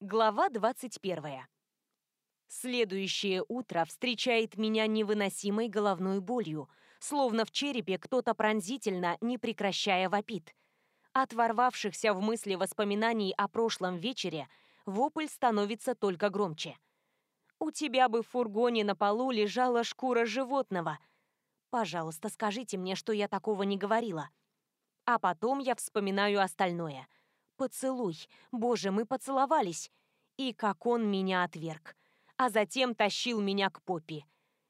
Глава 21. Следующее утро встречает меня невыносимой головной болью, словно в черепе кто-то пронзительно, не прекращая вопит. От ворвавшихся в мысли воспоминаний о прошлом вечере вопль становится только громче. «У тебя бы в фургоне на полу лежала шкура животного. Пожалуйста, скажите мне, что я такого не говорила». А потом я вспоминаю остальное. Поцелуй. Боже, мы поцеловались. И как он меня отверг. А затем тащил меня к Поппи.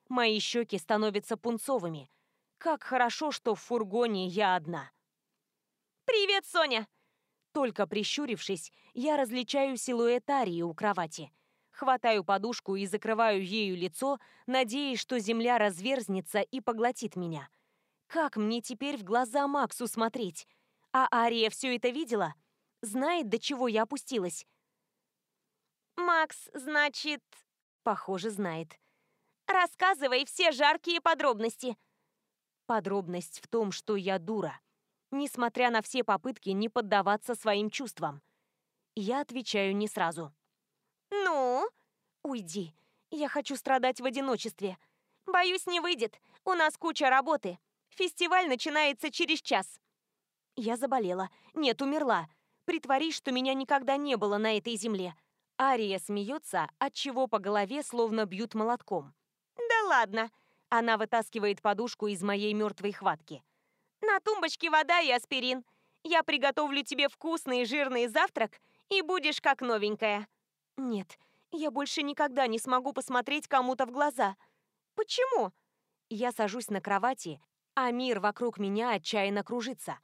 Мои щеки становятся пунцовыми. Как хорошо, что в фургоне я одна. «Привет, Соня!» Только прищурившись, я различаю силуэт Арии у кровати. Хватаю подушку и закрываю ею лицо, надеясь, что земля разверзнется и поглотит меня. Как мне теперь в глаза Максу смотреть? А Ария все это видела? Знает, до чего я опустилась? «Макс, значит...» Похоже, знает. «Рассказывай все жаркие подробности». Подробность в том, что я дура. Несмотря на все попытки не поддаваться своим чувствам. Я отвечаю не сразу. «Ну?» «Уйди. Я хочу страдать в одиночестве. Боюсь, не выйдет. У нас куча работы. Фестиваль начинается через час. Я заболела. Нет, умерла. Притворись, что меня никогда не было на этой земле. Ария смеется, от чего по голове словно бьют молотком. Да ладно. Она вытаскивает подушку из моей мертвой хватки. На тумбочке вода и аспирин. Я приготовлю тебе вкусный жирный завтрак, и будешь как новенькая. Нет, я больше никогда не смогу посмотреть кому-то в глаза. Почему? Я сажусь на кровати, а мир вокруг меня отчаянно кружится.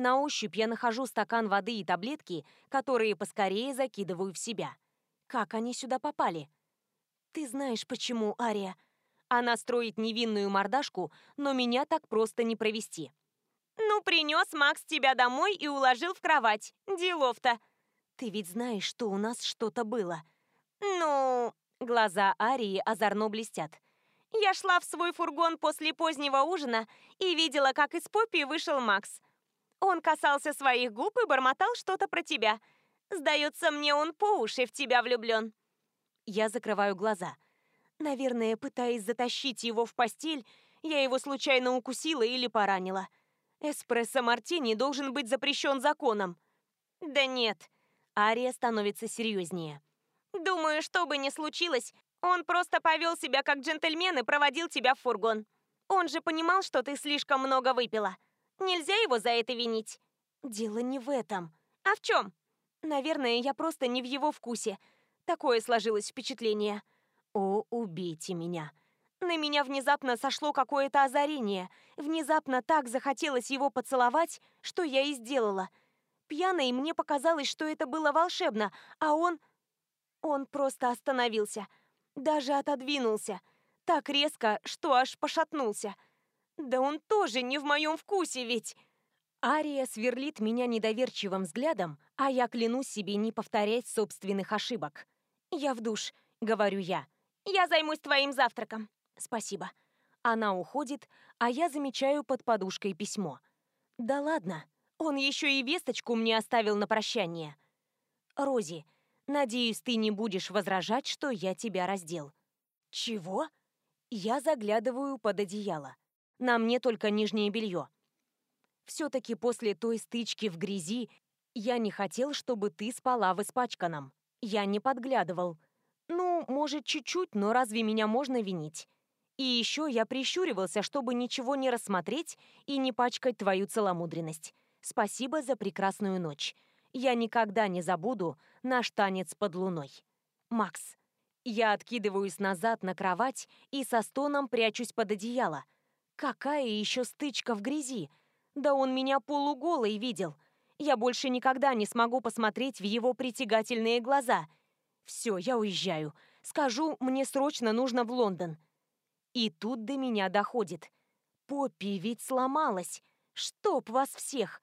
На ощупь я нахожу стакан воды и таблетки, которые поскорее закидываю в себя. Как они сюда попали? Ты знаешь, почему, Ария? Она строит невинную мордашку, но меня так просто не провести. Ну, принес Макс тебя домой и уложил в кровать. Делов-то. Ты ведь знаешь, что у нас что-то было. Ну... Глаза Арии озорно блестят. Я шла в свой фургон после позднего ужина и видела, как из Поппи вышел Макс. Он касался своих губ и бормотал что-то про тебя. Сдается мне, он по уши в тебя влюблен. Я закрываю глаза. Наверное, пытаясь затащить его в постель, я его случайно укусила или поранила. Эспрессо-мартини должен быть запрещен законом. Да нет. Ария становится серьезнее. Думаю, что бы ни случилось, он просто повел себя как джентльмен и проводил тебя в фургон. Он же понимал, что ты слишком много выпила. Нельзя его за это винить. Дело не в этом. А в чем? Наверное, я просто не в его вкусе. Такое сложилось впечатление. О, убейте меня. На меня внезапно сошло какое-то озарение. Внезапно так захотелось его поцеловать, что я и сделала. Пьяной мне показалось, что это было волшебно, а он... Он просто остановился даже отодвинулся. Так резко, что аж пошатнулся. Да он тоже не в моем вкусе ведь. Ария сверлит меня недоверчивым взглядом, а я клянусь себе не повторять собственных ошибок. «Я в душ», — говорю я. «Я займусь твоим завтраком». «Спасибо». Она уходит, а я замечаю под подушкой письмо. «Да ладно, он еще и весточку мне оставил на прощание». «Рози, Надеюсь, ты не будешь возражать, что я тебя раздел. Чего? Я заглядываю под одеяло. На мне только нижнее белье. Все-таки после той стычки в грязи я не хотел, чтобы ты спала в испачканном. Я не подглядывал. Ну, может, чуть-чуть, но разве меня можно винить? И еще я прищуривался, чтобы ничего не рассмотреть и не пачкать твою целомудренность. Спасибо за прекрасную ночь. Я никогда не забуду наш танец под луной. Макс. Я откидываюсь назад на кровать и со стоном прячусь под одеяло. Какая еще стычка в грязи? Да он меня полуголой видел. Я больше никогда не смогу посмотреть в его притягательные глаза. Все, я уезжаю. Скажу, мне срочно нужно в Лондон. И тут до меня доходит. Поппи ведь сломалась. Чтоб вас всех!